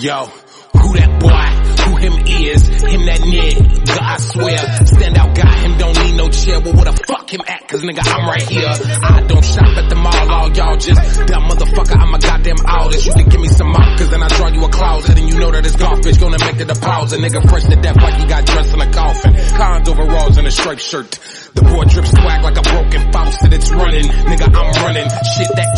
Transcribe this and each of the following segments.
Yo, who that boy? Who him is? Him that nigga, I swear. Stand out guy, him don't need no chair. Well, where the fuck him at? Cause nigga, I'm right here. I don't shop at the mall, all y'all just dumb motherfucker. I'm a goddamn artist. You can give me some mop, cause then I draw you a closet and you know that it's bitch gonna make the deposit. Nigga fresh to death like he got dressed in a coffin. Cons overalls and a striped shirt. The boy drips swag like a broken faucet. It's running, nigga, I'm running. Shit, that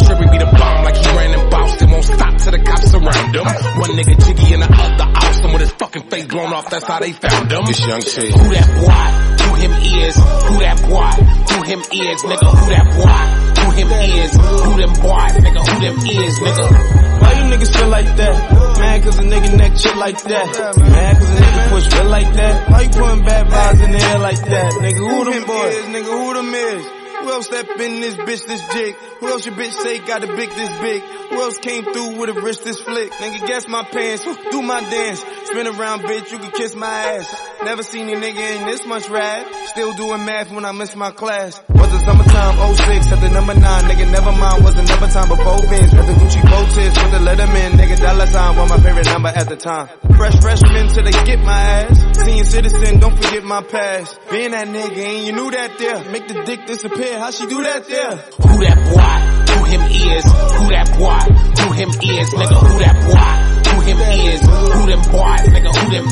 jiggy and the other awesome with his fucking face blown off. That's how they found him. This young shit. Who that boy? Who him is? Who that boy? Who him is? Nigga, who that boy? Who him is? Who them boy? Nigga, who them is? Nigga. Why you niggas feel like that? Man, cause a nigga neck chill like that. Man, cause a nigga push real like that. Why you putting bad vibes in the air like that? Nigga, who them boys? Nigga, who them is? Who else step in this bitch this jig? Who else your bitch say got a big this big? Who else came through with a wrist this flick? Nigga, guess my pants, do my dance. Spin around, bitch, you can kiss my ass. Never seen a nigga in this much rap. Still doing math when I miss my class. Was the summertime 06 at the number 9, nigga, never mind. Was number time before Vince. With the Gucci Botis, with the Letterman, nigga, dollar sign was my favorite number at the time. Fresh freshman till they get my ass. Senior citizen, don't forget my past. Being that nigga and you knew that there. Make the dick disappear, how she do that there? Who that boy? Who him is? Who that boy? Who him is? Nigga,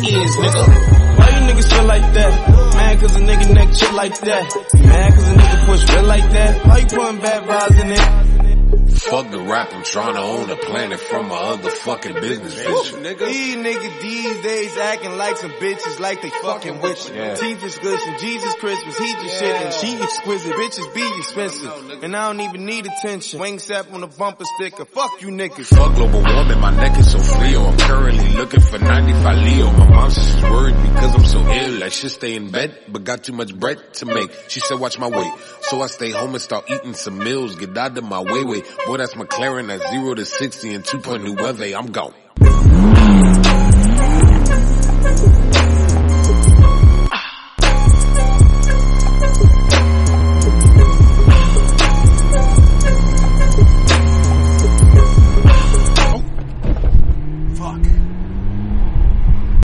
is? Nigga. Why you niggas feel like that? Man, cause a nigga neck chill like that. Man, cause a nigga push real like that. Why you putting bad vibes in it? Fuck the rap, I'm trying to own a planet from my other fucking business vision. These niggas these days acting like some bitches like they fucking with you. Yeah. Teeth is glisten, Jesus Christmas, he just shit and she exquisite. Bitches be expensive. And I don't even need attention. Wing sap on a bumper sticker. Fuck you niggas. Fuck global warming, my neck is so frio. I'm currently looking for 95 Leo. My mom says she's worried because I'm so ill. I should stay in bed, but got too much bread to make. She said watch my weight. So I stay home and start eating some meals. Get out of my way, way. Boy, that's McLaren at 0 to 60 and 2.2 weather. I'm gone.